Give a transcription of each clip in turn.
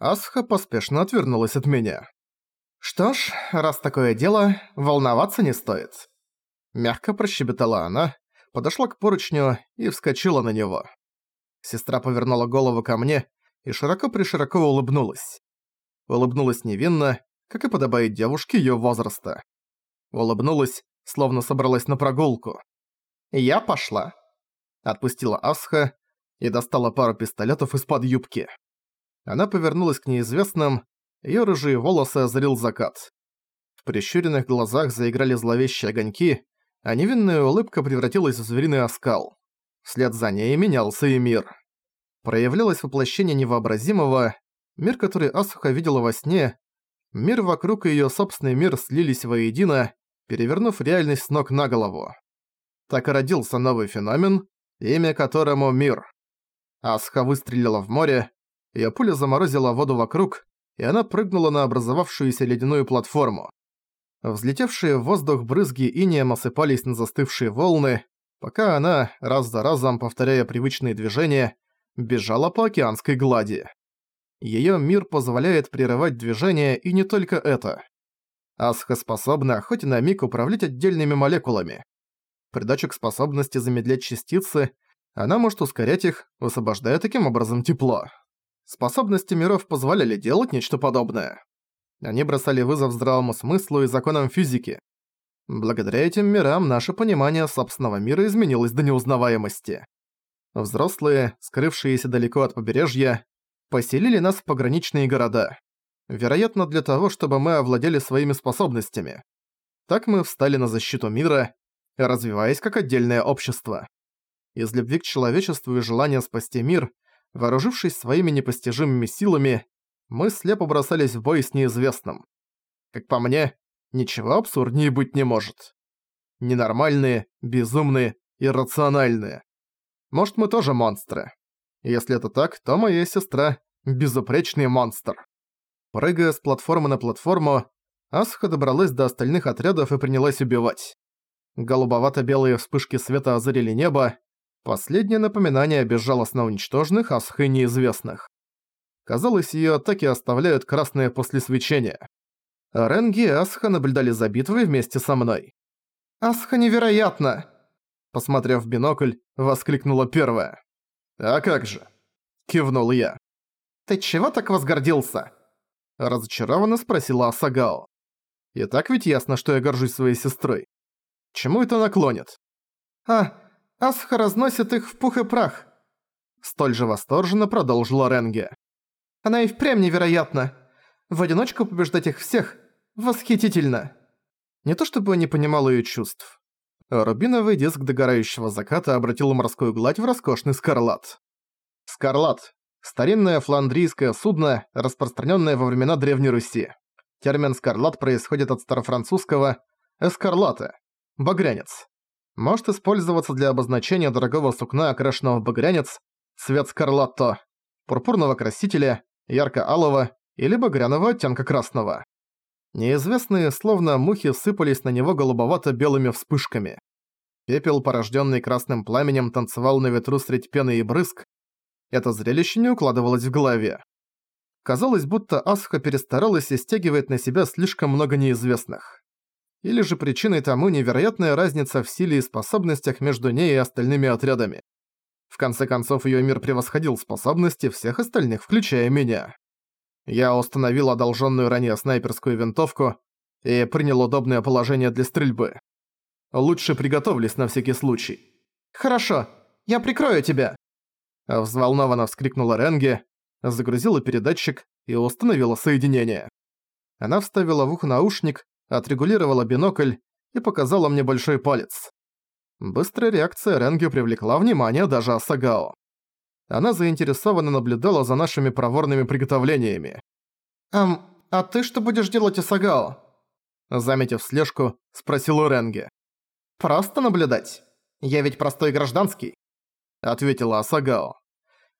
Асха поспешно отвернулась от меня. «Что ж, раз такое дело, волноваться не стоит». Мягко прощебетала она, подошла к поручню и вскочила на него. Сестра повернула голову ко мне и широко-пришироко улыбнулась. Улыбнулась невинно, как и подобает девушке её возраста. Улыбнулась, словно собралась на прогулку. «Я пошла», — отпустила Асха и достала пару пистолетов из-под юбки. Она повернулась к неизвестным, её рыжие волосы озарил закат. В прищуренных глазах заиграли зловещие огоньки, а невинная улыбка превратилась в звериный оскал. Вслед за ней менялся и мир. Проявлялось воплощение невообразимого, мир, который Асуха видела во сне, мир вокруг и её собственный мир слились воедино, перевернув реальность с ног на голову. Так и родился новый феномен, имя которому мир. Асха выстрелила в море, её пуля заморозила воду вокруг, и она прыгнула на образовавшуюся ледяную платформу. Взлетевшие в воздух брызги инеем осыпались на застывшие волны, пока она, раз за разом повторяя привычные движения, бежала по океанской глади. Её мир позволяет прерывать движение, и не только это. Асха способна хоть и на миг управлять отдельными молекулами. Придачу к способности замедлять частицы, она может ускорять их, высвобождая таким образом тепло. Способности миров позволяли делать нечто подобное. Они бросали вызов здравому смыслу и законам физики. Благодаря этим мирам наше понимание собственного мира изменилось до неузнаваемости. Взрослые, скрывшиеся далеко от побережья, поселили нас в пограничные города. Вероятно, для того, чтобы мы овладели своими способностями. Так мы встали на защиту мира, развиваясь как отдельное общество. Из любви к человечеству и желания спасти мир, вооружившись своими непостижимыми силами, мы слепо бросались в бой с неизвестным. Как по мне, ничего абсурднее быть не может. Ненормальные, безумные, иррациональные. Может, мы тоже монстры. Если это так, то моя сестра – безупречный монстр. Прыгая с платформы на платформу, Асха добралась до остальных отрядов и принялась убивать. Голубовато-белые вспышки света озарили небо, последнее напоминание безжалостно уничтоженных Асхой неизвестных. Казалось, её атаки оставляют красное после свечения. Ренги и Асха наблюдали за битвой вместе со мной. «Асха невероятно!» Посмотрев в бинокль, воскликнула первая. «А как же?» Кивнул я. «Ты чего так возгордился?» Разочарованно спросила Асагао. «И так ведь ясно, что я горжусь своей сестрой. Чему это наклонит?» «А, Асха разносит их в пух и прах!» Столь же восторженно продолжила Ренге. Она и впрямь невероятна. В одиночку побеждать их всех восхитительно. Не то чтобы не понимал её чувств. Рубиновый диск догорающего заката обратил морскую гладь в роскошный скарлат. Скарлат – старинное фландрийское судно, распространённое во времена Древней Руси. Термин «скарлат» происходит от старофранцузского «эскарлата» – «багрянец». Может использоваться для обозначения дорогого сукна, окрашенного в багрянец, цвет скарлатто, пурпурного красителя ярко-алого или багряного оттенка красного. Неизвестные, словно мухи, сыпались на него голубовато-белыми вспышками. Пепел, порожденный красным пламенем, танцевал на ветру средь пены и брызг. Это зрелище не укладывалось в голове. Казалось, будто Асха перестаралась и стягивает на себя слишком много неизвестных. Или же причиной тому невероятная разница в силе и способностях между ней и остальными отрядами. В конце концов, её мир превосходил способности всех остальных, включая меня. Я установил одолженную ранее снайперскую винтовку и принял удобное положение для стрельбы. Лучше приготовлюсь на всякий случай. «Хорошо, я прикрою тебя!» Взволнованно вскрикнула Ренге, загрузила передатчик и установила соединение. Она вставила в ухо наушник, отрегулировала бинокль и показала мне большой палец. Быстрая реакция Ренги привлекла внимание даже Асагао. Она заинтересованно наблюдала за нашими проворными приготовлениями. «Эм, а ты что будешь делать, Асагао?» Заметив слежку, спросил у Ренги. «Просто наблюдать. Я ведь простой гражданский», — ответила Асагао.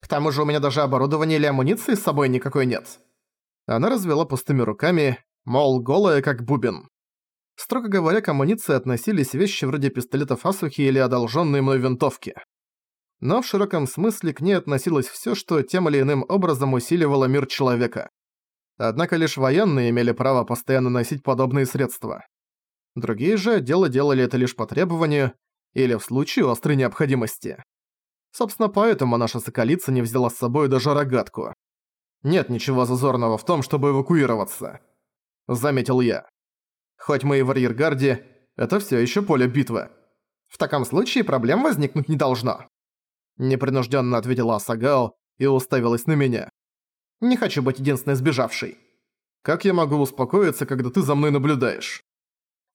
«К тому же у меня даже оборудования или амуниции с собой никакой нет». Она развела пустыми руками, мол, голая как бубен. Строго говоря, к амуниции относились вещи вроде пистолетов Асухи или одолженные мной винтовки. но в широком смысле к ней относилось всё, что тем или иным образом усиливало мир человека. Однако лишь военные имели право постоянно носить подобные средства. Другие же дело делали это лишь по требованию или в случае острой необходимости. Собственно, поэтому наша соколица не взяла с собой даже рогатку. Нет ничего зазорного в том, чтобы эвакуироваться. Заметил я. Хоть мы и в арьергарде, это всё ещё поле битвы. В таком случае проблем возникнуть не должно. Непринужденно ответила Асагао и уставилась на меня. Не хочу быть единственной сбежавшей. Как я могу успокоиться, когда ты за мной наблюдаешь?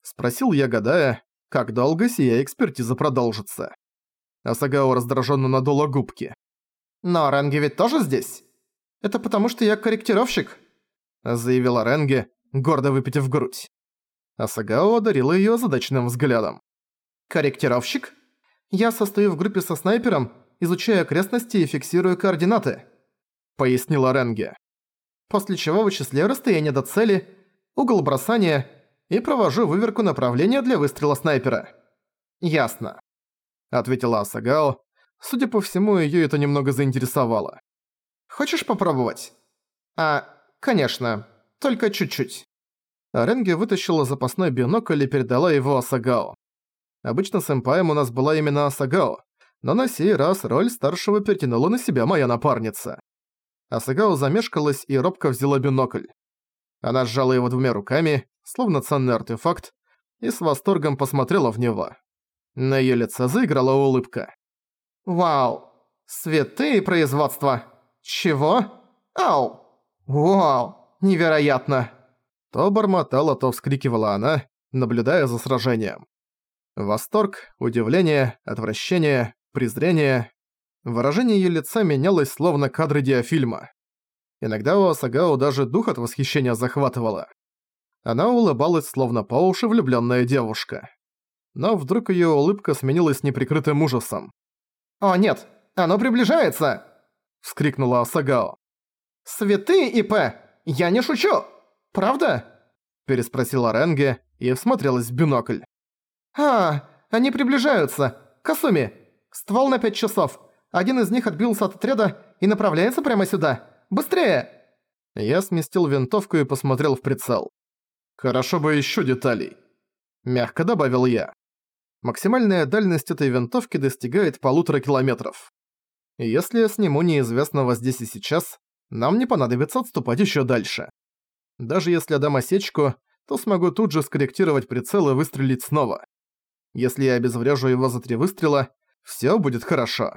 Спросил я, гадая, как долго сия экспертиза продолжится. Асагао раздраженно надула губки. «Но Ренги ведь тоже здесь? Это потому, что я корректировщик», заявила Ренги, гордо выпитив грудь. Асагао одарила её задачным взглядом. «Корректировщик? Я состою в группе со снайпером, изучаю окрестности и фиксирую координаты», пояснила Ренге. «После чего вычисляю расстояние до цели, угол бросания и провожу выверку направления для выстрела снайпера». «Ясно», ответила Асагао. Судя по всему, её это немного заинтересовало. «Хочешь попробовать?» «А, конечно, только чуть-чуть». Ренге вытащила запасной бинокль и передала его Асагао. Обычно сэмпаем у нас была именно Асагао, но на сей раз роль старшего перетянула на себя моя напарница. Асагао замешкалась и робко взяла бинокль. Она сжала его двумя руками, словно ценный артефакт, и с восторгом посмотрела в него. На её лице заиграла улыбка. «Вау! Святые производства! Чего? Ау! Вау! Невероятно!» То бормотала, то вскрикивала она, наблюдая за сражением. Восторг, удивление, отвращение, презрение. Выражение её лица менялось словно кадры диафильма. Иногда у Асагао даже дух от восхищения захватывало. Она улыбалась, словно по уши влюблённая девушка. Но вдруг её улыбка сменилась неприкрытым ужасом. «О нет, оно приближается!» — вскрикнула Асагао. «Святые ИП! Я не шучу! Правда?» — переспросила Ренге и всмотрелась в бинокль. «А, они приближаются! Касуми! Ствол на пять часов! Один из них отбился от отряда и направляется прямо сюда! Быстрее!» Я сместил винтовку и посмотрел в прицел. «Хорошо бы ещё деталей», — мягко добавил я. Максимальная дальность этой винтовки достигает полутора километров. Если я сниму неизвестного здесь и сейчас, нам не понадобится отступать ещё дальше. Даже если я дам осечку, то смогу тут же скорректировать прицел и выстрелить снова. Если я обезврежу его за три выстрела, всё будет хорошо.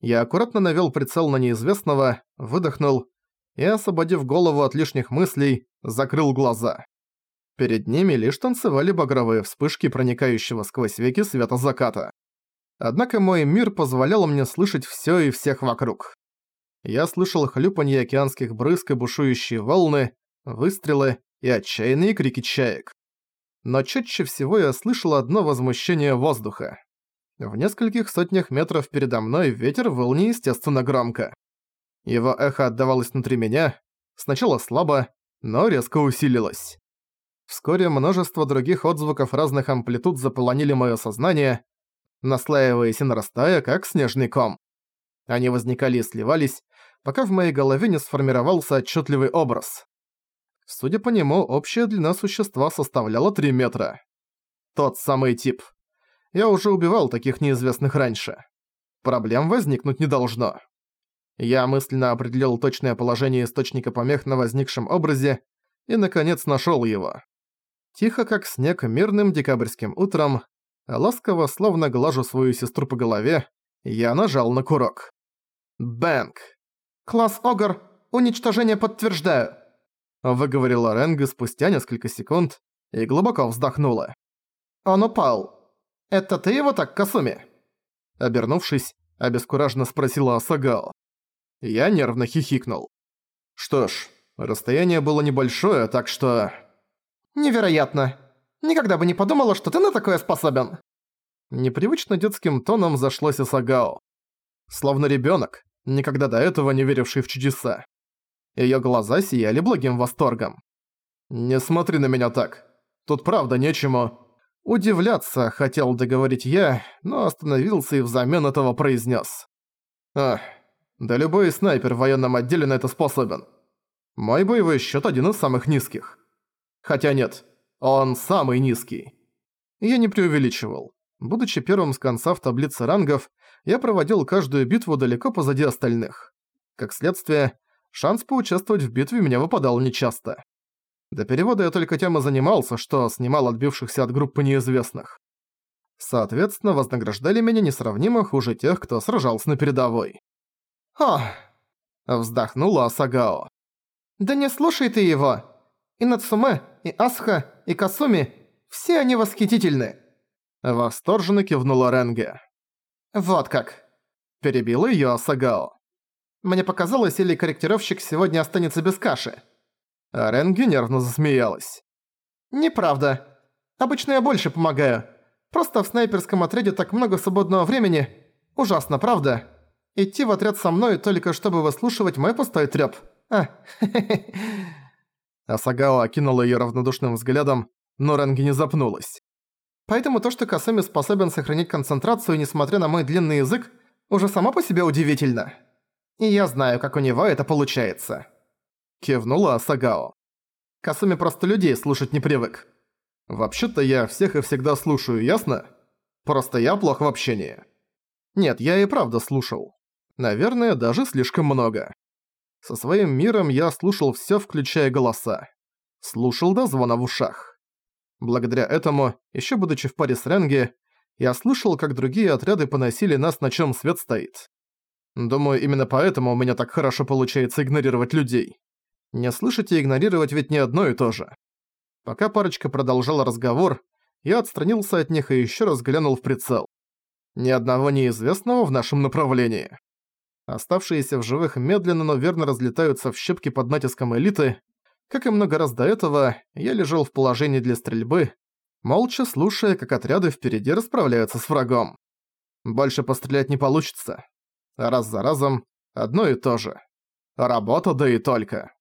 Я аккуратно навёл прицел на неизвестного, выдохнул и, освободив голову от лишних мыслей, закрыл глаза. Перед ними лишь танцевали багровые вспышки проникающего сквозь веки света заката. Однако мой мир позволял мне слышать всё и всех вокруг. Я слышал хлюпанье океанских брызг и бушующие волны, выстрелы и отчаянные крики чаек. Но чаще всего я слышал одно возмущение воздуха. В нескольких сотнях метров передо мной ветер выл неестественно громко. Его эхо отдавалось внутри меня, сначала слабо, но резко усилилось. Вскоре множество других отзвуков разных амплитуд заполонили моё сознание, наслаиваясь и нарастая, как снежный ком. Они возникали и сливались, пока в моей голове не сформировался отчетливый образ. Судя по нему, общая длина существа составляла 3 метра. Тот самый тип. Я уже убивал таких неизвестных раньше. Проблем возникнуть не должно. Я мысленно определил точное положение источника помех на возникшем образе и, наконец, нашёл его. Тихо, как снег, мирным декабрьским утром, ласково, словно глажу свою сестру по голове, я нажал на курок. Бэнк. «Класс Огр, уничтожение подтверждаю!» Выговорила Ренга спустя несколько секунд и глубоко вздохнула. «Он упал. Это ты его так, Касуми?» Обернувшись, обескураженно спросила Асагао. Я нервно хихикнул. Что ж, расстояние было небольшое, так что... «Невероятно! Никогда бы не подумала, что ты на такое способен!» Непривычно детским тоном зашлось Исагао. Словно ребёнок, никогда до этого не веривший в чудеса. Её глаза сияли благим восторгом. «Не смотри на меня так. Тут правда нечему...» Удивляться хотел договорить я, но остановился и взамен этого произнес. Ах, да любой снайпер в военном отделе на это способен. Мой боевой счет один из самых низких. Хотя нет, он самый низкий. Я не преувеличивал. Будучи первым с конца в таблице рангов, я проводил каждую битву далеко позади остальных. Как следствие, шанс поучаствовать в битве меня выпадал нечасто. До перевода я только тем и занимался, что снимал отбившихся от группы неизвестных. Соответственно, вознаграждали меня несравнимо хуже тех, кто сражался на передовой. «Ох!» – вздохнула Асагао. «Да не слушай ты его! И Нацуме, и Асха, и Касуми – все они восхитительны!» Восторженно кивнула Ренге. «Вот как!» – перебила её Асагао. «Мне показалось, или корректировщик сегодня останется без каши?» А Ренге нервно засмеялась. «Неправда. Обычно я больше помогаю. Просто в снайперском отряде так много свободного времени. Ужасно, правда? Идти в отряд со мной только чтобы выслушивать мой пустой трёп. А, Асагао окинула её равнодушным взглядом, но Ренги не запнулась. Поэтому то, что Касами способен сохранить концентрацию, несмотря на мой длинный язык, уже само по себе удивительно. И я знаю, как у него это получается. Кивнула Асагао. Касами просто людей слушать не привык. Вообще-то я всех и всегда слушаю, ясно? Просто я плох в общении. Нет, я и правда слушал. Наверное, даже слишком много. Со своим миром я слушал всё, включая голоса. Слушал до звона в ушах. Благодаря этому, ещё будучи в паре с Ренги, я слышал, как другие отряды поносили нас, на чём свет стоит. Думаю, именно поэтому у меня так хорошо получается игнорировать людей. Не слышать и игнорировать ведь не одно и то же. Пока парочка продолжала разговор, я отстранился от них и ещё раз глянул в прицел. Ни одного неизвестного в нашем направлении. Оставшиеся в живых медленно, но верно разлетаются в щепки под натиском элиты. Как и много раз до этого, я лежал в положении для стрельбы, молча слушая, как отряды впереди расправляются с врагом. Больше пострелять не получится. Раз за разом одно и то же. Работа да и только.